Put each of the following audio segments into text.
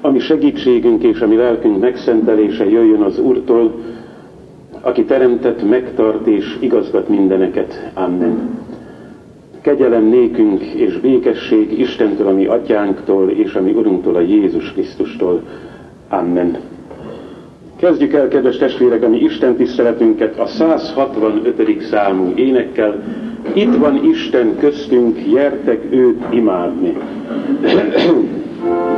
ami segítségünk és ami lelkünk megszentelése jöjjön az Úrtól, aki teremtett, megtart és igazgat mindeneket. Amen. Kegyelem nékünk és békesség Istentől, ami atyánktól és ami Urunktól, a Jézus Krisztustól. Amen. Kezdjük el, kedves testvérek, a mi Isten tiszteletünket a 165. számú énekkel. Itt van Isten köztünk, jertek őt imádni.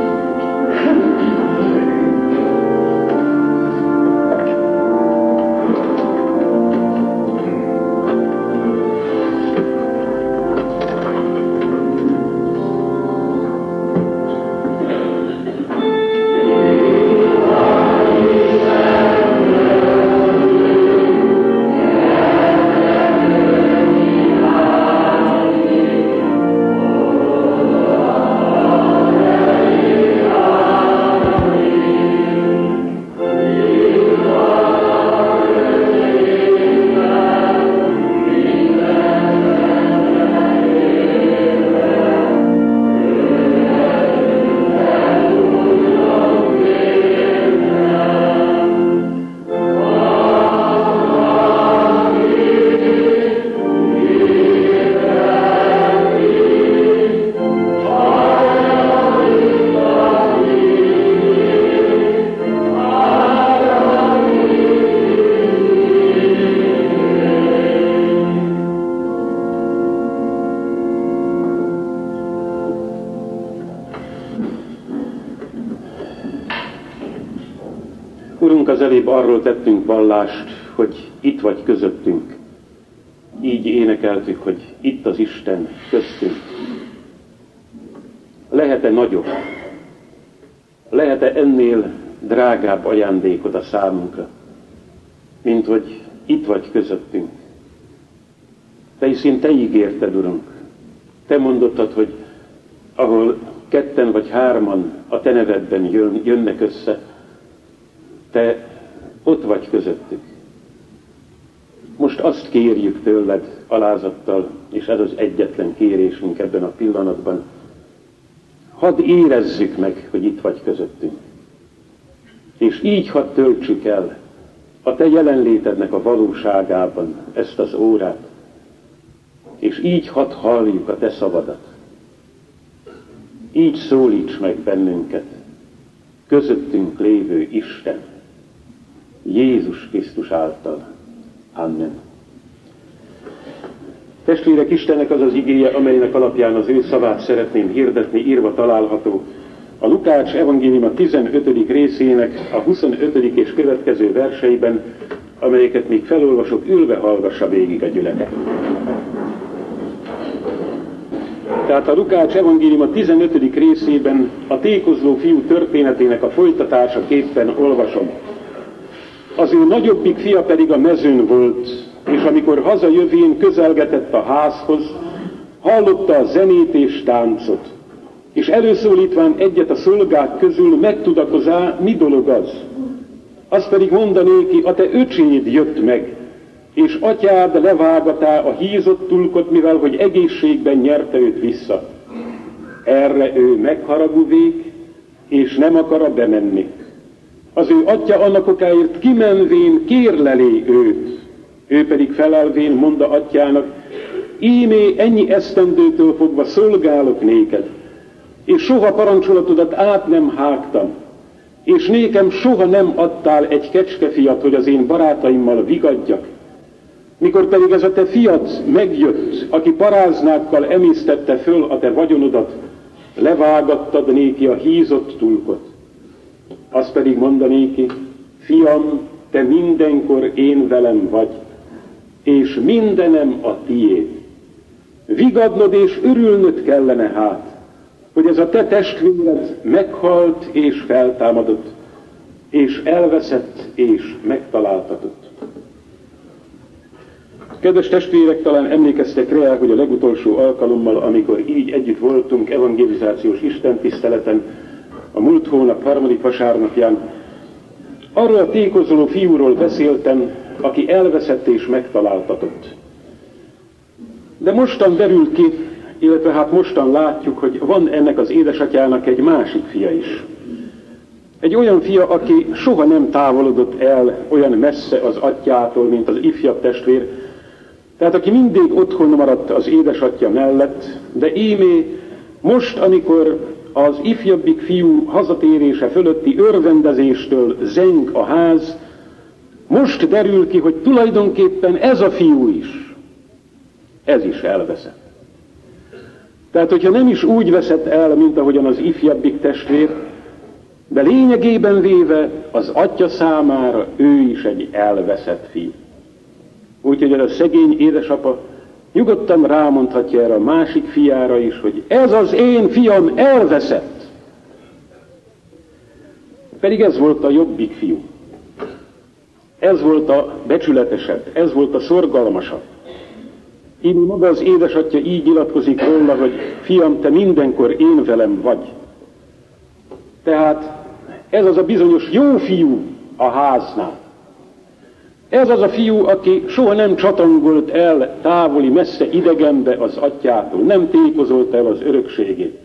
tettünk vallást, hogy itt vagy közöttünk. Így énekeltük, hogy itt az Isten köztünk. Lehet-e nagyobb? Lehet-e ennél drágább ajándékod a számunkra, mint hogy itt vagy közöttünk? Te hiszen Te ígérted, Urunk. Te mondottad, hogy ahol ketten vagy hárman a Te nevedben jön, jönnek össze, te ott vagy közöttük. Most azt kérjük tőled alázattal, és ez az egyetlen kérésünk ebben a pillanatban, hadd érezzük meg, hogy itt vagy közöttünk. És így hadd töltsük el a te jelenlétednek a valóságában ezt az órát, és így hadd halljuk a te szavadat. Így szólíts meg bennünket, közöttünk lévő Isten. Jézus Krisztus által. Amen. Testvérek, Istennek az az igéje, amelynek alapján az ő szavát szeretném hirdetni, írva található. A Lukács evangélium a 15. részének a 25. és következő verseiben, amelyeket még felolvasok, ülve hallgassa végig a gyüleke. Tehát a Lukács evangélium a 15. részében a tékozló fiú történetének a folytatásaképpen olvasom. Az ő nagyobbik fia pedig a mezőn volt, és amikor hazajövén közelgetett a házhoz, hallotta a zenét és táncot, és előszólítván egyet a szolgák közül megtudakozá, mi dolog az. Az pedig mondanéki, a te öcséd jött meg, és atyád levágatá a hízott tulkot, mivel hogy egészségben nyerte őt vissza. Erre ő megharaguvék, és nem akar bemenni. Az ő atya annak okáért kimenvén kérlelé őt. Ő pedig felelvén mondta atyának, ímé ennyi esztendőtől fogva szolgálok néked, és soha parancsolatodat át nem hágtam, és nékem soha nem adtál egy kecskefiat, hogy az én barátaimmal vigadjak. Mikor pedig ez a te fiat megjött, aki paráznákkal emésztette föl a te vagyonodat, levágattad néki a hízott tulkot. Az pedig mondanéki, fiam, te mindenkor én velem vagy, és mindenem a tiéd. Vigadnod és örülnöd kellene hát, hogy ez a te testvéred meghalt és feltámadott, és elveszett és megtaláltatott. Kedves testvérek, talán emlékeztek rá, hogy a legutolsó alkalommal, amikor így együtt voltunk evangelizációs istentiszteleten, a múlt hónap harmadik vasárnapján, arról a tékozoló fiúról beszéltem, aki elveszett és megtaláltatott. De mostan derült ki, illetve hát mostan látjuk, hogy van ennek az édesatyának egy másik fia is. Egy olyan fia, aki soha nem távolodott el olyan messze az atyától, mint az ifjabb testvér, tehát aki mindig otthon maradt az édesatja mellett, de ímé most, amikor az ifjabbik fiú hazatérése fölötti örvendezéstől zeng a ház, most derül ki, hogy tulajdonképpen ez a fiú is, ez is elveszett. Tehát, hogyha nem is úgy veszett el, mint ahogyan az ifjabbik testvér, de lényegében véve az atya számára ő is egy elveszett fiú. Úgyhogy a szegény édesapa nyugodtan rámondhatja erre a másik fiára is, hogy ez az én fiam elveszett. Pedig ez volt a jobbik fiú. Ez volt a becsületesebb, ez volt a szorgalmasabb. Így maga az édesatja így nyilatkozik róla, hogy fiam, te mindenkor én velem vagy. Tehát ez az a bizonyos jó fiú a háznál. Ez az a fiú, aki soha nem csatangolt el távoli, messze idegenbe az atyától, nem tékozolt el az örökségét,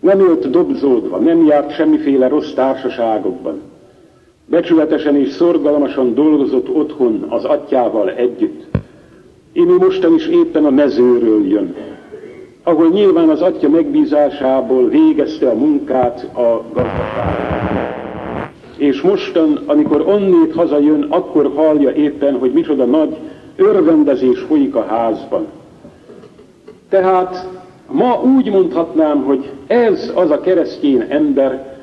nem élt dobzódva, nem járt semmiféle rossz társaságokban. Becsületesen és szorgalmasan dolgozott otthon az atyával együtt. Én mostan is éppen a mezőről jön, ahol nyilván az atya megbízásából végezte a munkát a gazdaságban és mostan, amikor onnét hazajön, akkor hallja éppen, hogy micsoda nagy örvendezés folyik a házban. Tehát ma úgy mondhatnám, hogy ez az a keresztény ember,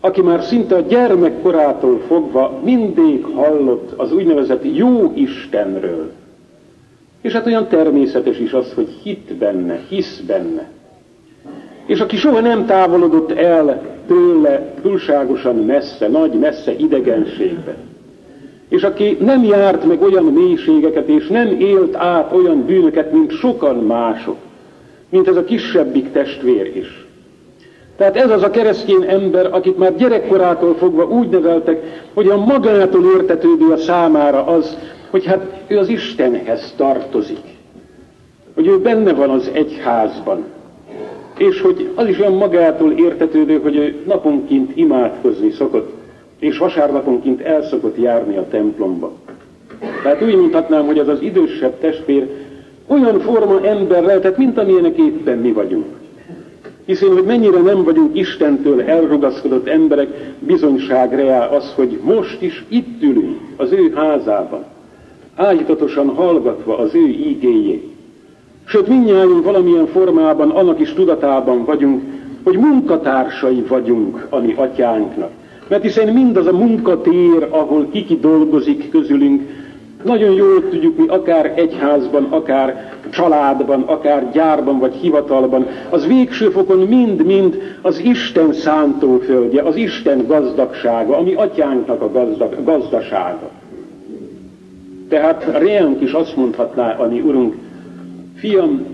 aki már szinte a gyermekkorától fogva mindig hallott az úgynevezett jó Istenről. És hát olyan természetes is az, hogy hit benne, hisz benne. És aki soha nem távolodott el tőle túlságosan messze, nagy messze idegenségbe, és aki nem járt meg olyan mélységeket, és nem élt át olyan bűnöket, mint sokan mások, mint ez a kisebbik testvér is. Tehát ez az a keresztény ember, akit már gyerekkorától fogva úgy neveltek, hogy a magától értetődő a számára az, hogy hát ő az Istenhez tartozik. Hogy ő benne van az egyházban és hogy az is olyan magától értetődő, hogy ő naponként imádkozni szokott, és vasárnaponként el szokott járni a templomba. Tehát úgy mondhatnám, hogy az az idősebb testvér olyan forma ember lehetett, mint amilyenek éppen mi vagyunk. Hiszen, hogy mennyire nem vagyunk Istentől elrugaszkodott emberek, bizonyság az, hogy most is itt ülünk az ő házában, ágyítatosan hallgatva az ő ígéjét. Sőt, mindnyájunk valamilyen formában annak is tudatában vagyunk, hogy munkatársai vagyunk a mi atyánknak. Mert hiszen mindaz a munkatér, ahol kiki dolgozik közülünk, nagyon jól tudjuk mi akár egyházban, akár családban, akár gyárban vagy hivatalban, az végső fokon mind-mind az Isten szántóföldje, az Isten gazdagsága, ami atyánknak a gazdag, gazdasága. Tehát reánk is azt mondhatná a mi Urunk, Fiam,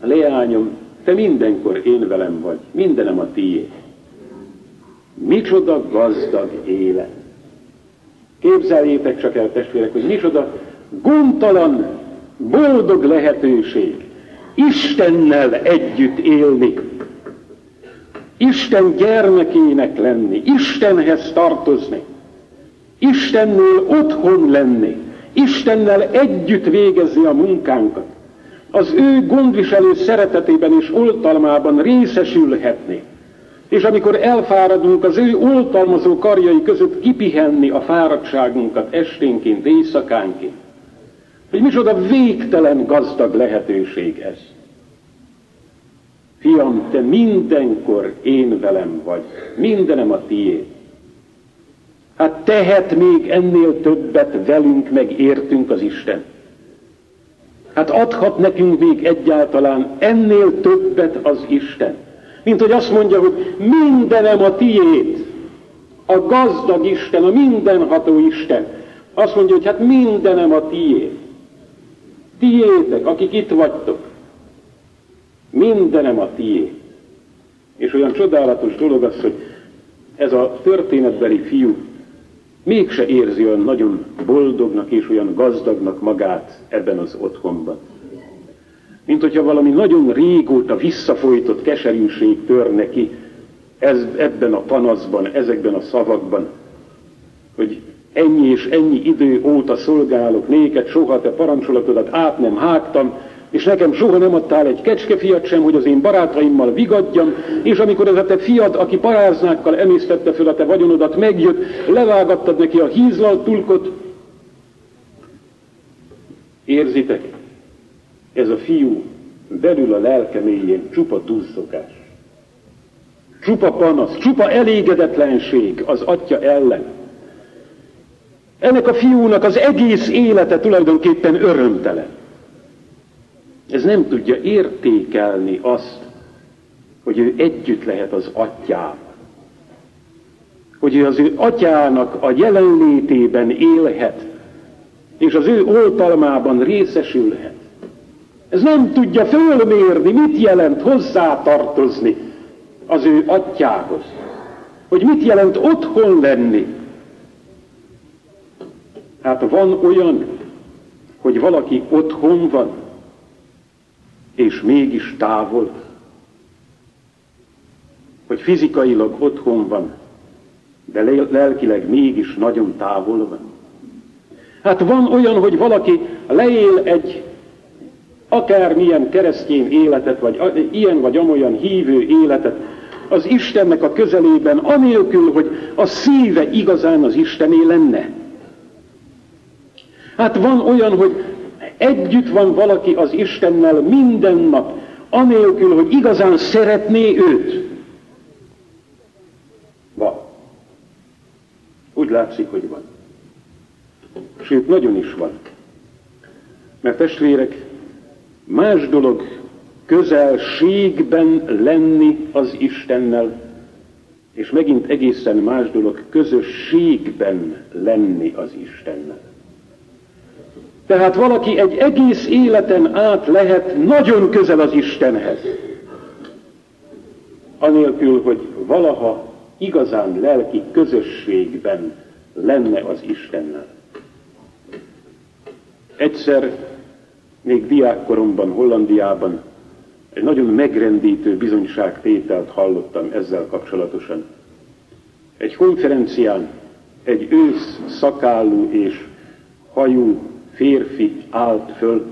leányom, te mindenkor én velem vagy, mindenem a tiéd. Micsoda gazdag élet. Képzeljétek csak el, testvérek, hogy micsoda gondtalan, boldog lehetőség Istennel együtt élni. Isten gyermekének lenni, Istenhez tartozni, Istennél otthon lenni, Istennel együtt végezni a munkánkat az ő gondviselő szeretetében és oltalmában részesülhetni. És amikor elfáradunk, az ő oltalmazó karjai között kipihenni a fáradtságunkat esténként, éjszakánként. Hogy micsoda végtelen gazdag lehetőség ez. Fiam, te mindenkor én velem vagy, mindenem a tiéd. Hát tehet még ennél többet velünk, meg értünk az Isten. Hát adhat nekünk még egyáltalán ennél többet az Isten. Mint hogy azt mondja, hogy mindenem a tiéd, a gazdag Isten, a mindenható Isten. Azt mondja, hogy hát mindenem a tiéd. Tiétek, akik itt vagytok. Mindenem a tiéd. És olyan csodálatos dolog az, hogy ez a történetbeli fiú mégse érzi olyan nagyon boldognak és olyan gazdagnak magát ebben az otthonban. Mint hogyha valami nagyon régóta visszafolytott keserűség tör neki, ez, ebben a panaszban, ezekben a szavakban, hogy ennyi és ennyi idő óta szolgálok néked, soha te parancsolatodat át nem hágtam, és nekem soha nem adtál egy kecskefiat sem, hogy az én barátaimmal vigadjam, és amikor ez a te fiad, aki paráznákkal emésztette föl a te vagyonodat, megjött, levágattad neki a hízlalt tulkot. Érzitek? Ez a fiú belül a lelke mélyén csupa túlszokás. Csupa panasz, csupa elégedetlenség az atya ellen. Ennek a fiúnak az egész élete tulajdonképpen örömtelen. Ez nem tudja értékelni azt, hogy ő együtt lehet az atyával. Hogy ő az ő atyának a jelenlétében élhet, és az ő oltalmában részesülhet. Ez nem tudja fölmérni, mit jelent hozzátartozni az ő atyához. Hogy mit jelent otthon lenni. Hát van olyan, hogy valaki otthon van, és mégis távol. Hogy fizikailag otthon van, de lelkileg mégis nagyon távol van. Hát van olyan, hogy valaki leél egy akármilyen keresztény életet, vagy ilyen vagy amolyan hívő életet az Istennek a közelében, anélkül, hogy a szíve igazán az Istené lenne. Hát van olyan, hogy együtt van valaki az Istennel minden nap, anélkül, hogy igazán szeretné őt. Van. Úgy látszik, hogy van. Sőt, nagyon is van. Mert testvérek, más dolog közelségben lenni az Istennel, és megint egészen más dolog közösségben lenni az Istennel. Tehát valaki egy egész életen át lehet nagyon közel az Istenhez, anélkül, hogy valaha igazán lelki közösségben lenne az Istennel. Egyszer, még diákkoromban, Hollandiában egy nagyon megrendítő bizonyságtételt hallottam ezzel kapcsolatosan. Egy konferencián egy ősz szakállú és hajú férfi állt föl,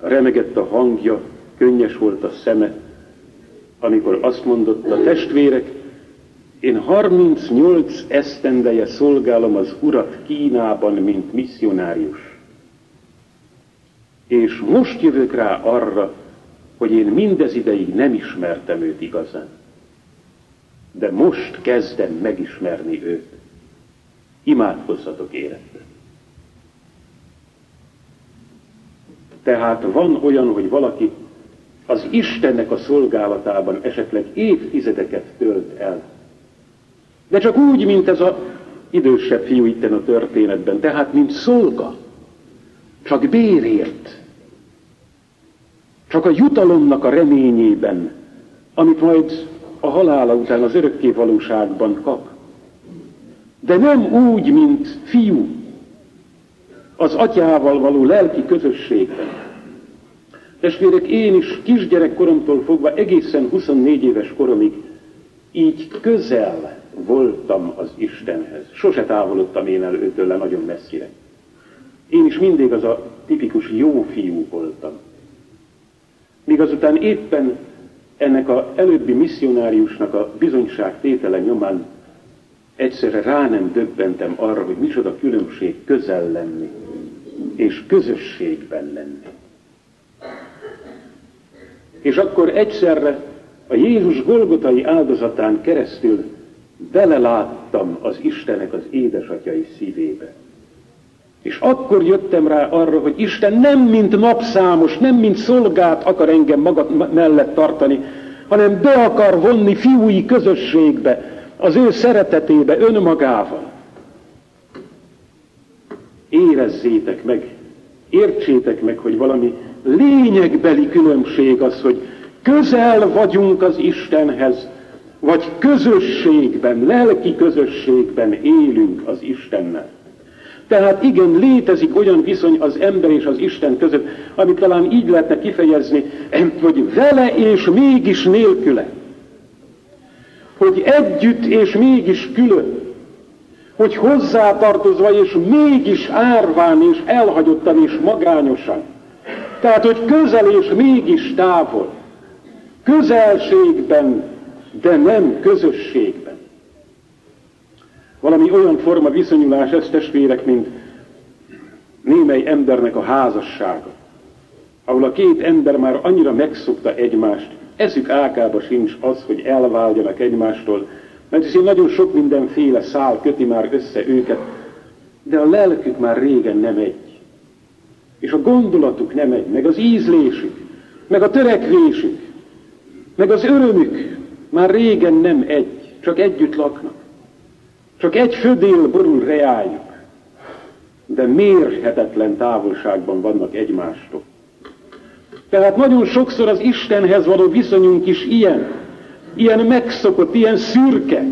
remegett a hangja, könnyes volt a szeme, amikor azt mondotta, testvérek, én 38 esztendeje szolgálom az Urat Kínában, mint misszionárius. És most jövök rá arra, hogy én mindez ideig nem ismertem őt igazán. De most kezdem megismerni őt. Imádkozzatok életben. Tehát van olyan, hogy valaki az Istennek a szolgálatában esetleg évtizedeket tölt el. De csak úgy, mint ez a idősebb fiú itten a történetben, tehát mint szolga, csak bérért, csak a jutalomnak a reményében, amit majd a halála után az örökké valóságban kap. De nem úgy, mint fiú, az atyával való lelki közösségben. Testvérek, én is kisgyerekkoromtól fogva egészen 24 éves koromig így közel voltam az Istenhez. Sose távolodtam én el őtől le nagyon messzire. Én is mindig az a tipikus jó fiú voltam. Míg azután éppen ennek a előbbi misszionáriusnak a bizonyság tétele nyomán egyszerre rá nem döbbentem arra, hogy micsoda különbség közel lenni és közösségben lenni. És akkor egyszerre a Jézus Golgotai áldozatán keresztül beleláttam az Istenek az édesatyai szívébe. És akkor jöttem rá arra, hogy Isten nem mint napszámos, nem mint szolgát akar engem maga mellett tartani, hanem be akar vonni fiúi közösségbe, az ő szeretetébe, önmagával. Érezzétek meg, értsétek meg, hogy valami lényegbeli különbség az, hogy közel vagyunk az Istenhez, vagy közösségben, lelki közösségben élünk az Istennel. Tehát igen, létezik olyan viszony az ember és az Isten között, amit talán így lehetne kifejezni, hogy vele és mégis nélküle. hogy együtt és mégis külön, hogy hozzátartozva és mégis árván és elhagyottan és magányosan. Tehát, hogy közel és mégis távol. Közelségben, de nem közösségben. Valami olyan forma viszonyulás ez testvérek, mint némely embernek a házassága, ahol a két ember már annyira megszokta egymást, eszük ákába sincs az, hogy elváljanak egymástól, mert hiszen nagyon sok mindenféle szál köti már össze őket, de a lelkük már régen nem egy. És a gondolatuk nem egy, meg az ízlésük, meg a törekvésük, meg az örömük már régen nem egy, csak együtt laknak. Csak egy födél borul reájuk, de mérhetetlen távolságban vannak egymástól. Tehát nagyon sokszor az Istenhez való viszonyunk is ilyen, ilyen megszokott, ilyen szürke,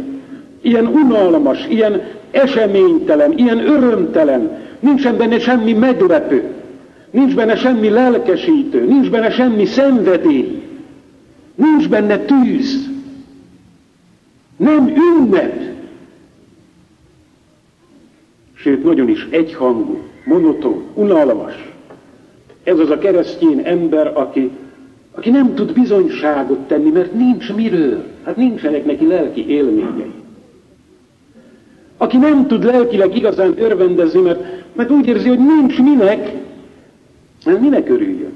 ilyen unalmas, ilyen eseménytelen, ilyen örömtelen, nincsen benne semmi meglepő, nincs benne semmi lelkesítő, nincs benne semmi szenvedély, nincs benne tűz, nem ünnep, sőt nagyon is egyhangú, monoton, unalmas. Ez az a keresztény ember, aki, aki nem tud bizonyságot tenni, mert nincs miről. Hát nincsenek neki lelki élményei. Aki nem tud lelkileg igazán örvendezni, mert, mert úgy érzi, hogy nincs minek, mert minek örüljön.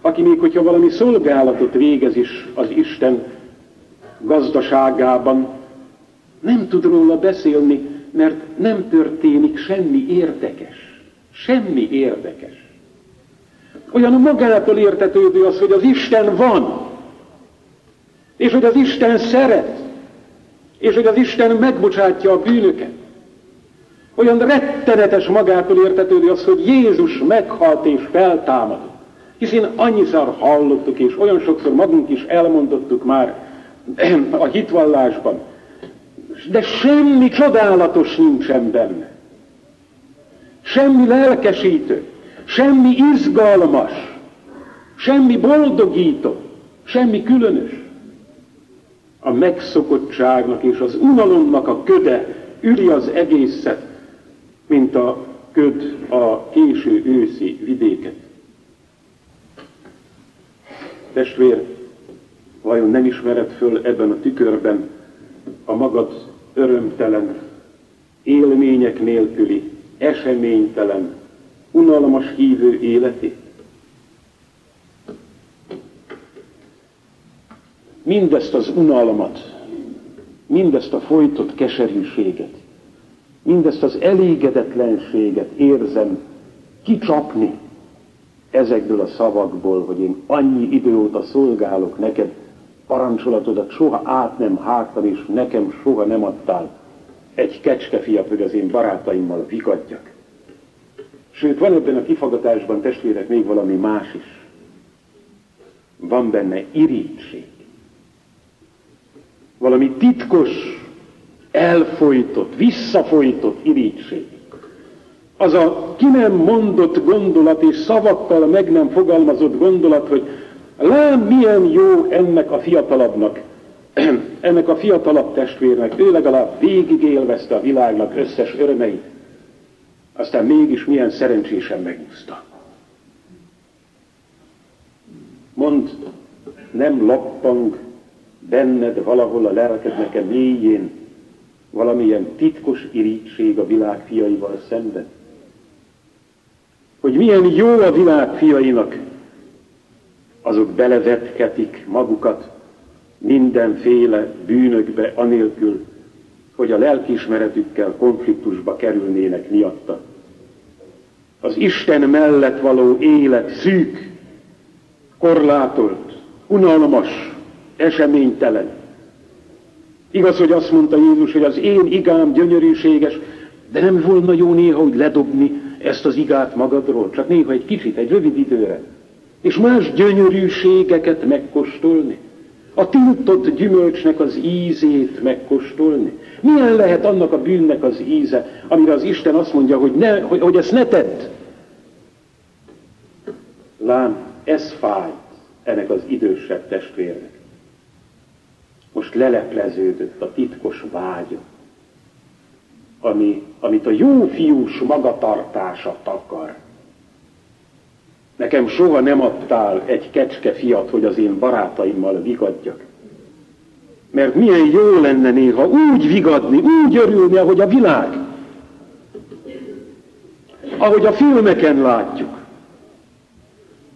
Aki még, hogyha valami szolgálatot végez is az Isten gazdaságában, nem tud róla beszélni, mert nem történik semmi érdekes. Semmi érdekes. Olyan magától értetődő az, hogy az Isten van, és hogy az Isten szeret, és hogy az Isten megbocsátja a bűnöket. Olyan rettenetes magától értetődő az, hogy Jézus meghalt és feltámadott. Hiszen annyiszor hallottuk, és olyan sokszor magunk is elmondottuk már a hitvallásban, de semmi csodálatos nincsen benne. Semmi lelkesítő, semmi izgalmas, semmi boldogító, semmi különös. A megszokottságnak és az unalomnak a köde üli az egészet, mint a köd a késő őszi vidéket. Testvér, vajon nem ismered föl ebben a tükörben a magad örömtelen, élmények nélküli, eseménytelen, unalmas hívő életét? Mindezt az unalmat, mindezt a folytott keserűséget, mindezt az elégedetlenséget érzem kicsapni ezekből a szavakból, hogy én annyi idő óta szolgálok neked, parancsolatodat soha át nem hártam, és nekem soha nem adtál egy kecskefiat, hogy az én barátaimmal vigadjak. Sőt, van ebben a kifagatásban, testvérek, még valami más is. Van benne irítség. Valami titkos, elfolytott, visszafolytott irítség. Az a ki nem mondott gondolat és szavakkal meg nem fogalmazott gondolat, hogy Lám, milyen jó ennek a fiatalabbnak, ennek a fiatalabb testvérnek, ő legalább végig élvezte a világnak összes örömeit, aztán mégis milyen szerencsésen megúszta. Mond, nem lappang benned valahol a lelkednek a mélyén valamilyen titkos irítség a világ fiaival szemben? Hogy milyen jó a világ fiainak, azok belevetketik magukat mindenféle bűnökbe, anélkül, hogy a lelkiismeretükkel konfliktusba kerülnének miatta. Az Isten mellett való élet szűk, korlátolt, unalmas, eseménytelen. Igaz, hogy azt mondta Jézus, hogy az én igám gyönyörűséges, de nem volna jó néha, hogy ledobni ezt az igát magadról, csak néha egy kicsit, egy rövid időre és más gyönyörűségeket megkóstolni, a tiltott gyümölcsnek az ízét megkóstolni. Milyen lehet annak a bűnnek az íze, amire az Isten azt mondja, hogy, ne, hogy, hogy ezt ne tedd? Lám, ez fáj ennek az idősebb testvérnek. most lelepleződött a titkos vágya, ami, amit a jó fiús magatartása takar. Nekem soha nem adtál egy kecske fiat, hogy az én barátaimmal vigadjak. Mert milyen jó lenne néha úgy vigadni, úgy örülni, ahogy a világ. Ahogy a filmeken látjuk.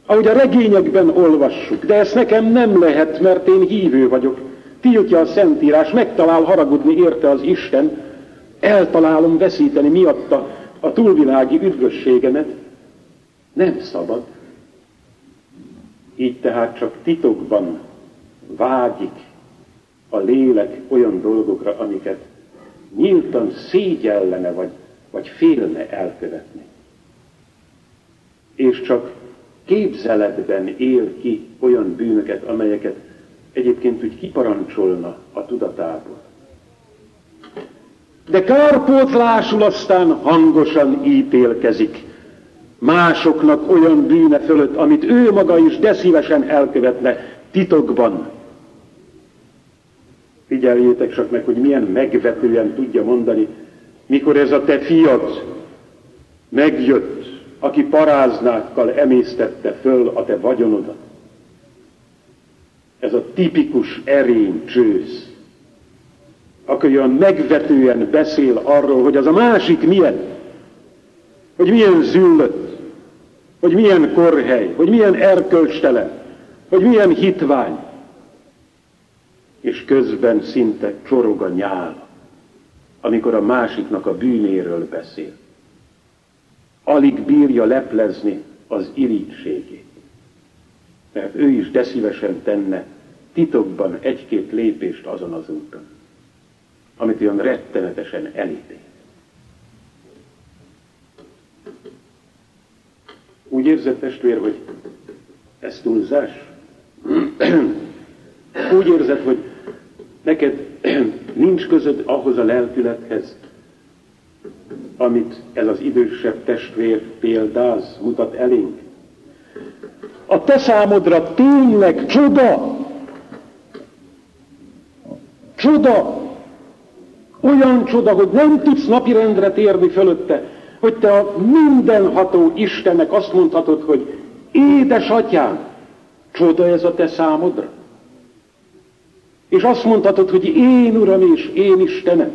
Ahogy a regényekben olvassuk. De ezt nekem nem lehet, mert én hívő vagyok. Tiltja a Szentírás, megtalál haragudni érte az Isten, eltalálom veszíteni miatta a túlvilági üdvösségemet. Nem szabad. Így tehát csak titokban vágyik a lélek olyan dolgokra, amiket nyíltan szégyellene vagy, vagy félne elkövetni. És csak képzeletben él ki olyan bűnöket, amelyeket egyébként úgy kiparancsolna a tudatából. De kárpótlásul aztán hangosan ítélkezik másoknak olyan bűne fölött, amit ő maga is de szívesen elkövetne titokban. Figyeljétek csak meg, hogy milyen megvetően tudja mondani, mikor ez a te fiad megjött, aki paráznákkal emésztette föl a te vagyonodat. Ez a tipikus erény csősz, aki olyan megvetően beszél arról, hogy az a másik milyen, hogy milyen züllött, hogy milyen korhely, hogy milyen erkölcstelen, hogy milyen hitvány, és közben szinte csorog a nyál, amikor a másiknak a bűnéről beszél. Alig bírja leplezni az irítségét, mert ő is de szívesen tenne titokban egy-két lépést azon az úton, amit olyan rettenetesen elítél. Úgy érzed, testvér, hogy ez túlzás? Úgy érzed, hogy neked nincs közöd ahhoz a lelkülethez, amit ez az idősebb testvér példáz, mutat elénk. A te számodra tényleg csoda, csoda, olyan csoda, hogy nem tudsz napirendre térni fölötte, hogy te a mindenható Istennek azt mondhatod, hogy édesatyám, csoda ez a te számodra. És azt mondhatod, hogy én Uram és én Istenem.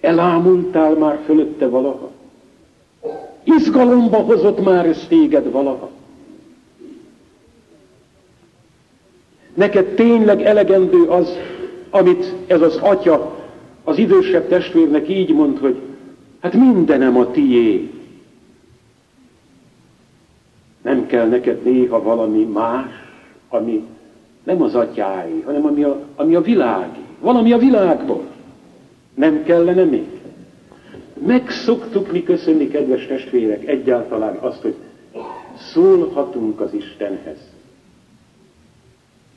Elámultál már fölötte valaha? Izgalomba hozott már ez téged valaha? Neked tényleg elegendő az, amit ez az atya az idősebb testvérnek így mond, hogy hát mindenem a tié. Nem kell neked néha valami más, ami nem az atyái, hanem ami a, ami a világi. Valami a világból. Nem kellene még? Megszoktuk mi köszönni, kedves testvérek, egyáltalán azt, hogy szólhatunk az Istenhez.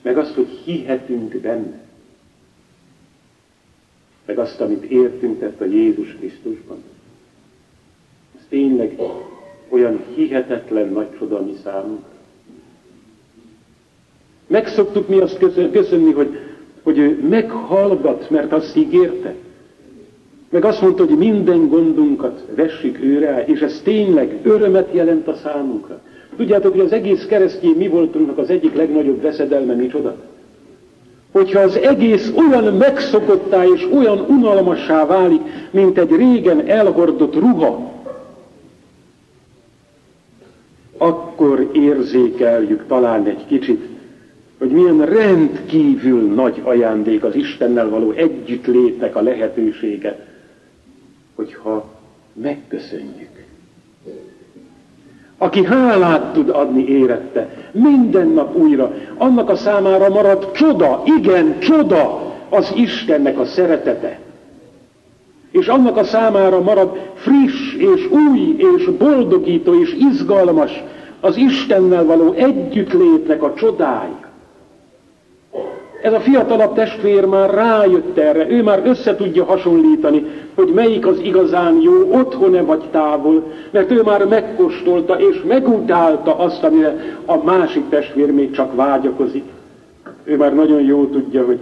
Meg azt, hogy hihetünk benne. Azt, amit értünk tett a Jézus Krisztusban. Ez tényleg olyan hihetetlen nagy csoda mi számunkra. Megszoktuk mi azt köszönni, hogy, hogy ő meghallgat, mert azt ígérte. Meg azt mondta, hogy minden gondunkat vessük őre, és ez tényleg örömet jelent a számunkra. Tudjátok, hogy az egész keresztény mi voltunknak az egyik legnagyobb veszedelme micsoda? Hogyha az egész olyan megszokottá és olyan unalmassá válik, mint egy régen elhordott ruha, akkor érzékeljük talán egy kicsit, hogy milyen rendkívül nagy ajándék az Istennel való együttlétnek a lehetősége, hogyha megköszönjük. Aki hálát tud adni érette, minden nap újra, annak a számára marad csoda, igen, csoda az Istennek a szeretete. És annak a számára marad friss és új és boldogító és izgalmas az Istennel való együttlétnek a csodája. Ez a fiatalabb testvér már rájött erre, ő már össze tudja hasonlítani, hogy melyik az igazán jó, otthon-e vagy távol, mert ő már megkóstolta és megutálta azt, amire a másik testvér még csak vágyakozik. Ő már nagyon jól tudja, hogy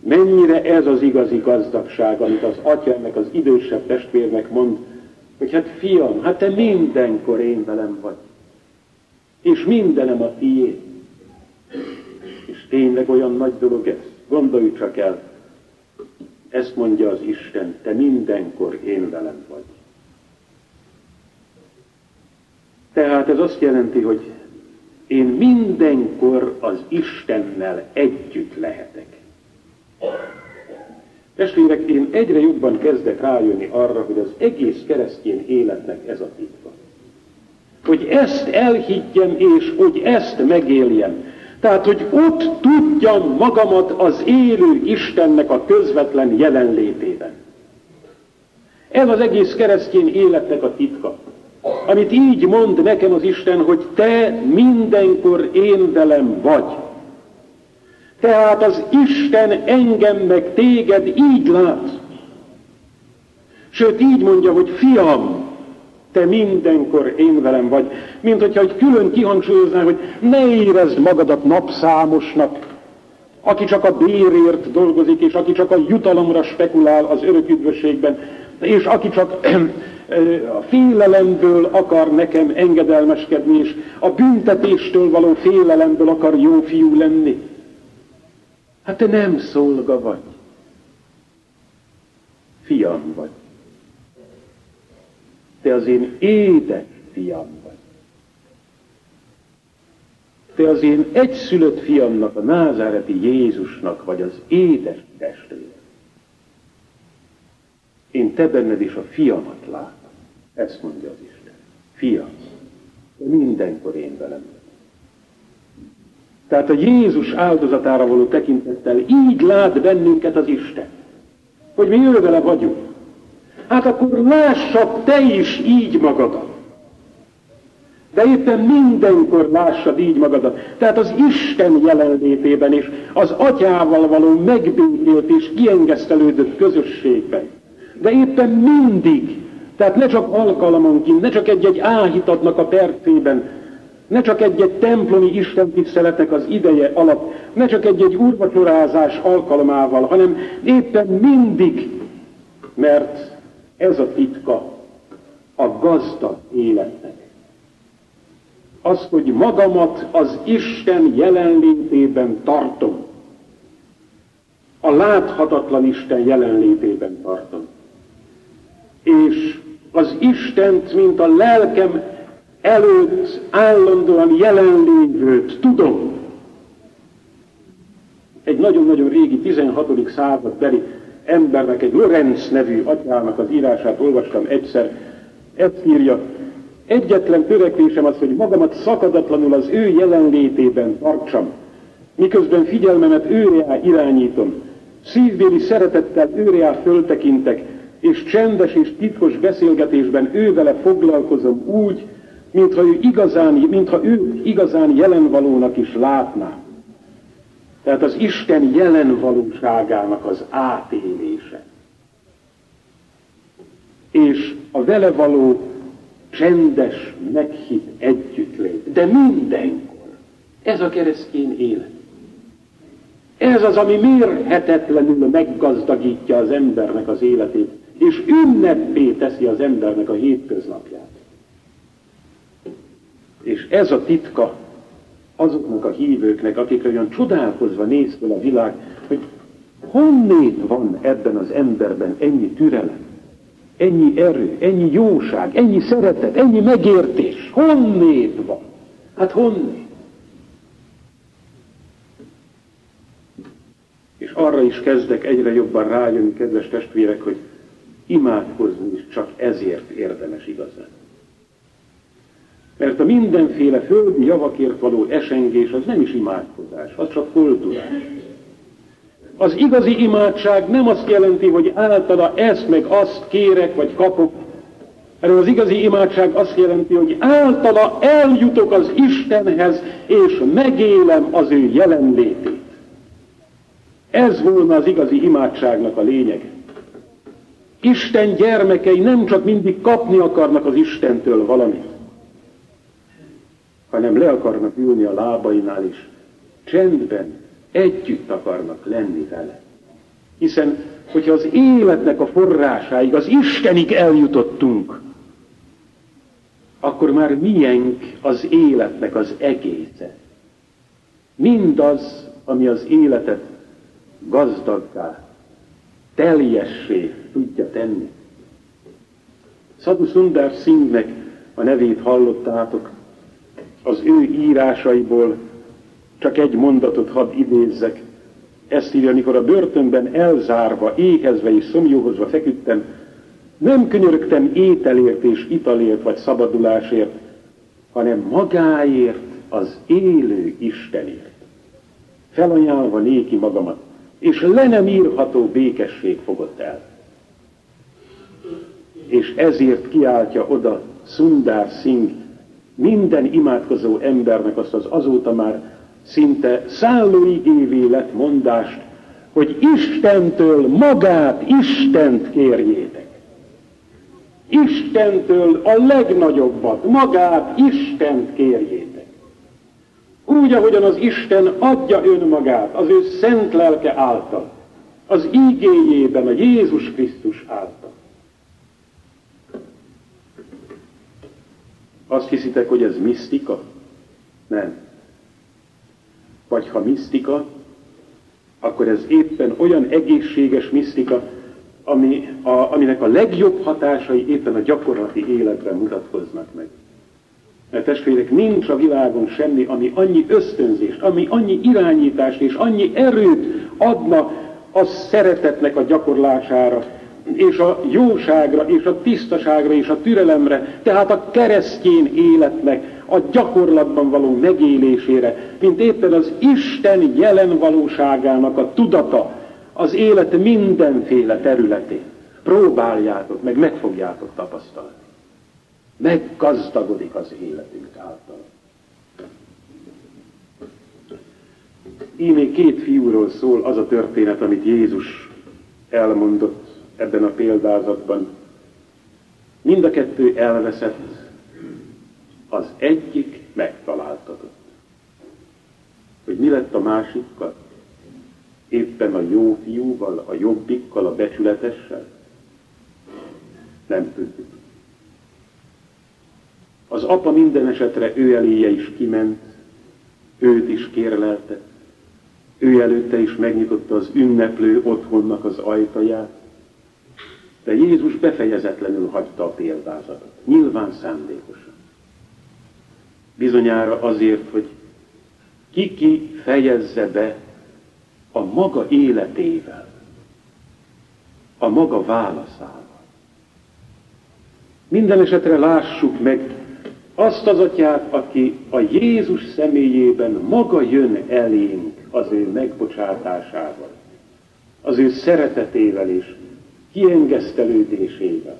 mennyire ez az igazi gazdagság, amit az atyának, az idősebb testvérnek mond, hogy hát fiam, hát te mindenkor én velem vagy. És mindenem a tiéd. Tényleg olyan nagy dolog ez. Gondolj csak el. Ezt mondja az Isten, te mindenkor én velem vagy. Tehát ez azt jelenti, hogy én mindenkor az Istennel együtt lehetek. Testvérek, én egyre jobban kezdek rájönni arra, hogy az egész keresztény életnek ez a titka. Hogy ezt elhiggyem, és hogy ezt megéljem. Tehát, hogy ott tudjam magamat az élő Istennek a közvetlen jelenlétében. Ez az egész keresztény életnek a titka. Amit így mond nekem az Isten, hogy te mindenkor én velem vagy. Tehát az Isten engem meg téged így lát. Sőt, így mondja, hogy fiam, te mindenkor én velem vagy. Mint hogyha egy külön kihangsúlyozná, hogy ne érezd magadat napszámosnak, aki csak a bérért dolgozik, és aki csak a jutalomra spekulál az örök üdvösségben, és aki csak a félelemből akar nekem engedelmeskedni, és a büntetéstől való félelemből akar jó fiú lenni. Hát te nem szolga vagy. Fiam vagy. Te az én édes fiam vagy. Te az én egyszülött fiamnak, a názáreti Jézusnak vagy az édes testvér. Én te benned is a fiamat látom. Ezt mondja az Isten. Fiam, te mindenkor én velem tehát a Jézus áldozatára való tekintettel így lát bennünket az Isten, hogy mi ő vagyunk. Hát akkor lássad te is így magadat. De éppen mindenkor lássad így magadat. Tehát az Isten jelenlétében és az atyával való megbékélt és kiengesztelődött közösségben. De éppen mindig, tehát ne csak alkalmanként, ne csak egy-egy áhítatnak a percében, ne csak egy-egy templomi istentiszteletnek az ideje alatt, ne csak egy-egy úrvacsorázás alkalmával, hanem éppen mindig, mert ez a titka a gazdag életnek. Az, hogy magamat az Isten jelenlétében tartom. A láthatatlan Isten jelenlétében tartom. És az Istent, mint a lelkem előtt állandóan jelenlévőt tudom. Egy nagyon-nagyon régi 16. századbeli embernek, egy Lorenz nevű atyának az írását olvastam egyszer. Ezt írja, egyetlen törekvésem az, hogy magamat szakadatlanul az ő jelenlétében tartsam, miközben figyelmemet őre irányítom, szívbéli szeretettel őre föltekintek, és csendes és titkos beszélgetésben ővele foglalkozom úgy, mintha ő igazán, mintha ő igazán jelenvalónak is látná. Tehát az Isten jelenvalóságának az átélése. És a vele való csendes, meghitt együttlét. De mindenkor. Ez a keresztény élet. Ez az, ami mérhetetlenül meggazdagítja az embernek az életét, és ünnepé teszi az embernek a hétköznapját. És ez a titka azoknak a hívőknek, akikre olyan csodálkozva néz a világ, hogy honnét van ebben az emberben ennyi türelem, ennyi erő, ennyi jóság, ennyi szeretet, ennyi megértés. Honnét van? Hát honnét? És arra is kezdek egyre jobban rájönni, kedves testvérek, hogy imádkozni is csak ezért érdemes igazán. Mert a mindenféle földi javakért való esengés az nem is imádkozás, az csak koldulás. Az igazi imádság nem azt jelenti, hogy általa ezt meg azt kérek vagy kapok, hanem az igazi imádság azt jelenti, hogy általa eljutok az Istenhez, és megélem az ő jelenlétét. Ez volna az igazi imádságnak a lényeg. Isten gyermekei nem csak mindig kapni akarnak az Istentől valamit, hanem le akarnak ülni a lábainál is, csendben Együtt akarnak lenni vele. Hiszen, hogyha az életnek a forrásáig, az Istenig eljutottunk, akkor már miénk az életnek az egésze. Mindaz, ami az életet gazdaggá, teljessé tudja tenni. Sadhu Sundar Singhnek a nevét hallottátok, az ő írásaiból csak egy mondatot hadd idézzek. Ezt írja, amikor a börtönben elzárva, éhezve és szomjóhozva feküdtem, nem könyörögtem ételért és italért vagy szabadulásért, hanem magáért, az élő Istenért. Felajánlva néki magamat, és le nem írható békesség fogott el. És ezért kiáltja oda Sundar Singh minden imádkozó embernek azt az azóta már szinte szállóigévé lett mondást, hogy Istentől magát, Istent kérjétek. Istentől a legnagyobbat, magát, Istent kérjétek. Úgy, ahogyan az Isten adja önmagát, az ő szent lelke által, az ígéjében, a Jézus Krisztus által. Azt hiszitek, hogy ez misztika? Nem. Vagy ha misztika, akkor ez éppen olyan egészséges misztika, ami a, aminek a legjobb hatásai éppen a gyakorlati életben mutatkoznak meg. Mert testvérek, nincs a világon semmi, ami annyi ösztönzést, ami annyi irányítást és annyi erőt adna a szeretetnek a gyakorlására, és a jóságra, és a tisztaságra, és a türelemre, tehát a keresztjén életnek a gyakorlatban való megélésére, mint éppen az Isten jelen valóságának a tudata az élet mindenféle területén. Próbáljátok, meg meg fogjátok tapasztalni. Meggazdagodik az életünk által. Íme két fiúról szól az a történet, amit Jézus elmondott ebben a példázatban. Mind a kettő elveszett, az egyik megtaláltatott. Hogy mi lett a másikkal? Éppen a jó fiúval, a jobbikkal, a becsületessel? Nem tudjuk. Az apa minden esetre ő eléje is kiment, őt is kérlelte, ő előtte is megnyitotta az ünneplő otthonnak az ajtaját, de Jézus befejezetlenül hagyta a példázatot, nyilván szándékosan. Bizonyára azért, hogy ki-ki fejezze be a maga életével, a maga válaszával. Minden esetre lássuk meg azt az atyát, aki a Jézus személyében maga jön elénk az ő megbocsátásával, az ő szeretetével és kiengesztelődésével.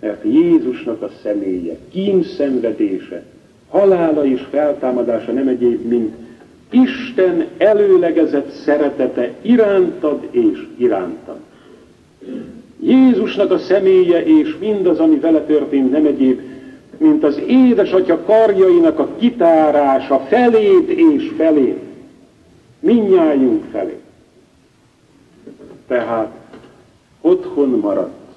Mert Jézusnak a személye, kínszenvedése, halála és feltámadása nem egyéb, mint Isten előlegezett szeretete irántad és irántam. Jézusnak a személye és mindaz, ami vele történt, nem egyéb, mint az édesatya karjainak a kitárása felét és felét. Minnyájunk felé. Tehát otthon maradt,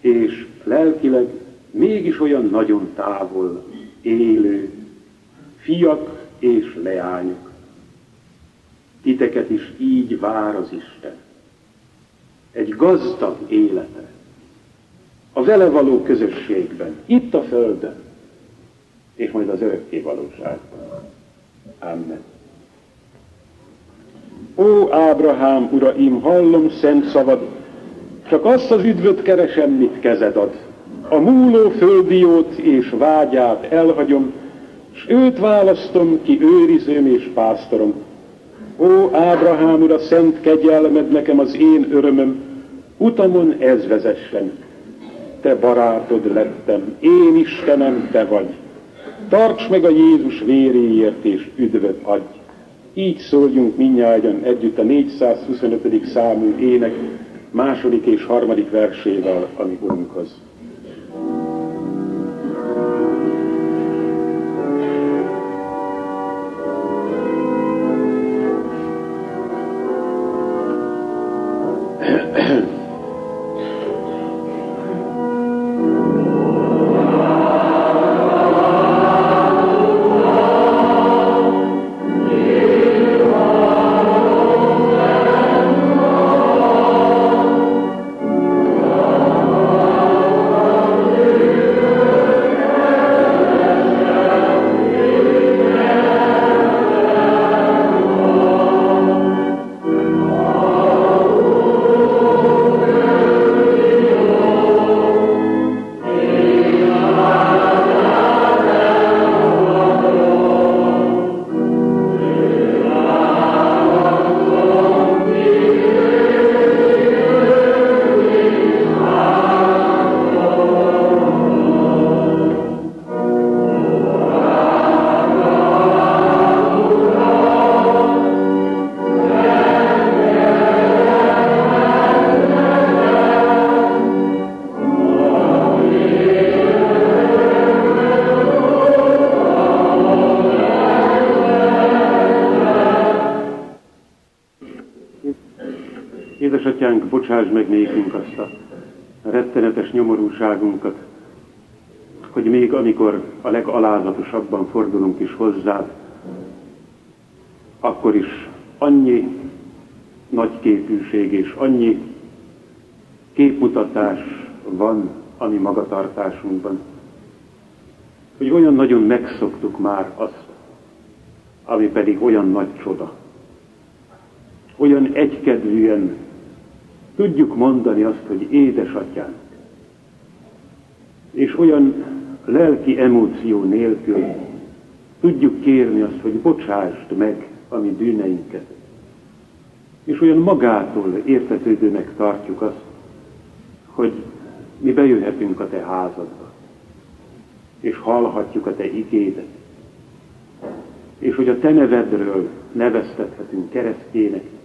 és lelkileg mégis olyan nagyon távol élő fiak és leányok. Titeket is így vár az Isten. Egy gazdag életre. A vele való közösségben, itt a Földön, és majd az örökké valóságban. Amen. Ó, Ábrahám, uraim, hallom szent szavad, csak azt az üdvöt keresem, mit kezed ad. A múló földi jót és vágyát elhagyom, s őt választom ki őrizőm és pásztorom. Ó, Ábrahám, ura, szent kegyelmed nekem az én örömöm, utamon ez vezessen. Te barátod lettem, én Istenem, te vagy. Tarts meg a Jézus véréért, és üdvöt adj. Így szóljunk minnyáján együtt a 425. számú ének második és harmadik versével a mi Urunkhoz. Bocsáss meg nékünk azt a rettenetes nyomorúságunkat, hogy még amikor a legalázatosabban fordulunk is hozzád, akkor is annyi nagy képűség és annyi képmutatás van a mi magatartásunkban, hogy olyan nagyon megszoktuk már azt, ami pedig olyan nagy csoda. Olyan egykedvűen tudjuk mondani azt, hogy édesatyánk. És olyan lelki emóció nélkül tudjuk kérni azt, hogy bocsásd meg a mi bűneinket. És olyan magától értetődőnek tartjuk azt, hogy mi bejöhetünk a te házadba, és hallhatjuk a te igédet, és hogy a te nevedről neveztethetünk keresztjének.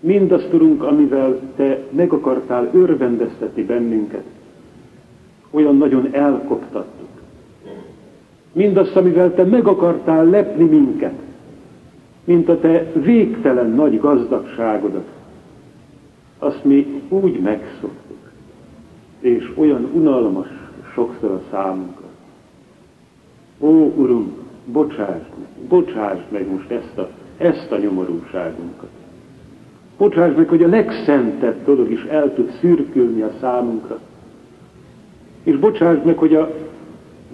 Mindazt, tudunk, amivel te meg akartál örvendeztetni bennünket, olyan nagyon elkoptattuk. Mindazt, amivel te meg akartál lepni minket, mint a te végtelen nagy gazdagságodat, azt mi úgy megszoktuk, és olyan unalmas sokszor a számunkra. Ó, Urunk, bocsásd meg, bocsásd meg most ezt a, ezt a nyomorúságunkat. Bocsásd meg, hogy a legszentebb dolog is el tud szürkülni a számunkra. És bocsásd meg, hogy a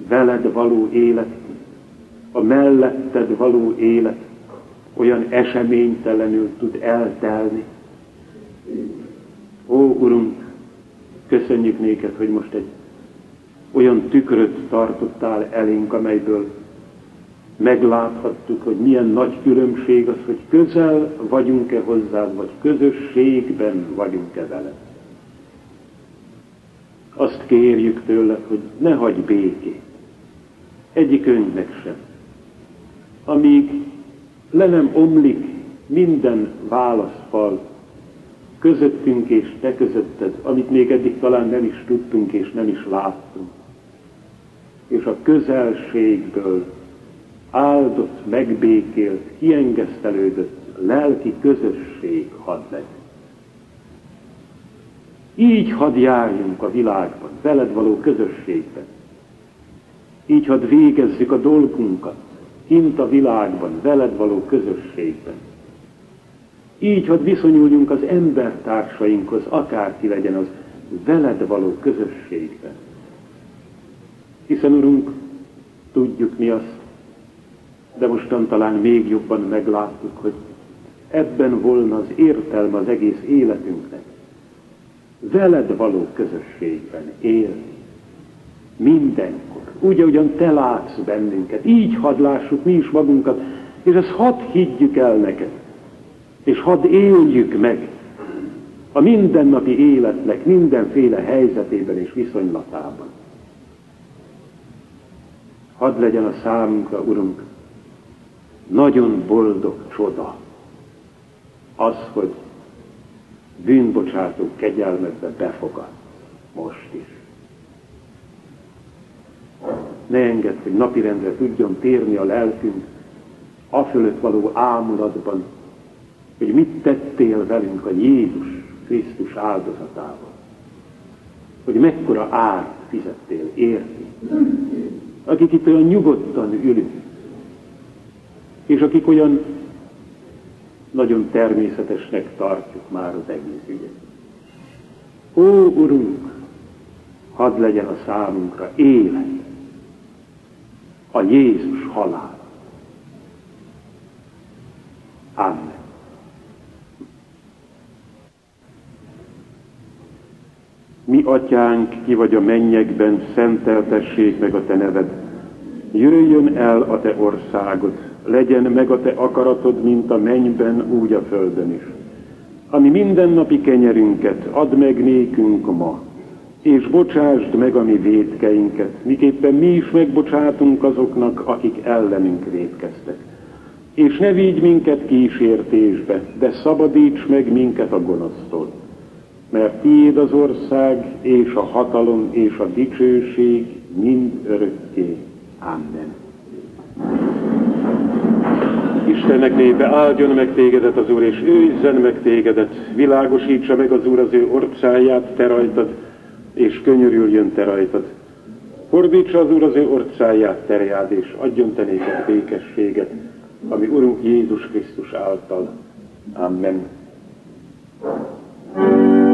veled való élet, a melletted való élet olyan eseménytelenül tud eltelni. Ó, Urunk, köszönjük néked, hogy most egy olyan tükröt tartottál elénk, amelyből megláthattuk, hogy milyen nagy különbség az, hogy közel vagyunk-e hozzád, vagy közösségben vagyunk-e veled. Azt kérjük tőled, hogy ne hagyj békét. Egyik önnek sem. Amíg le nem omlik minden válaszfal közöttünk és te közötted, amit még eddig talán nem is tudtunk és nem is láttunk. És a közelségből áldott, megbékélt, kiengesztelődött lelki közösség hadd legyen. Így hadd járjunk a világban, veled való közösségben. Így hadd végezzük a dolgunkat, kint a világban, veled való közösségben. Így hadd viszonyuljunk az embertársainkhoz, akárki legyen az, veled való közösségben. Hiszen, Urunk, tudjuk mi azt, de mostan talán még jobban megláttuk, hogy ebben volna az értelme az egész életünknek. Veled való közösségben élni. Mindenkor. Úgy, ahogyan te látsz bennünket. Így hadd lássuk mi is magunkat, és ezt hadd higgyük el neked. És hadd éljük meg a mindennapi életnek mindenféle helyzetében és viszonylatában. Hadd legyen a számunkra, Urunk, nagyon boldog csoda az, hogy bűnbocsátó kegyelmetbe befogad most is. Ne engedd, hogy napirendre tudjon térni a lelkünk, a fölött való ámulatban, hogy mit tettél velünk a Jézus Krisztus áldozatával. Hogy mekkora árt fizettél érti. Akik itt olyan nyugodtan ülünk, és akik olyan nagyon természetesnek tartjuk már az egész ügyet. Ó, Urunk, hadd legyen a számunkra élet, a Jézus halál. Amen. Mi atyánk, ki vagy a mennyekben, szenteltessék meg a te neved. Jöjjön el a te országod, legyen meg a te akaratod, mint a mennyben, úgy a földön is. Ami mindennapi kenyerünket add meg nékünk ma, és bocsásd meg a mi védkeinket, miképpen mi is megbocsátunk azoknak, akik ellenünk védkeztek. És ne vigy minket kísértésbe, de szabadíts meg minket a gonosztól. Mert tiéd az ország, és a hatalom, és a dicsőség mind örökké. Amen. Istennek népe, áldjon meg tégedet az Úr, és őrizzen meg tégedet, világosítsa meg az Úr az ő orcáját te rajtad, és könyörüljön te rajtad. Fordítsa az Úr az ő orcáját terjád, és adjon te néked békességet, ami Urunk Jézus Krisztus által. Amen. thank you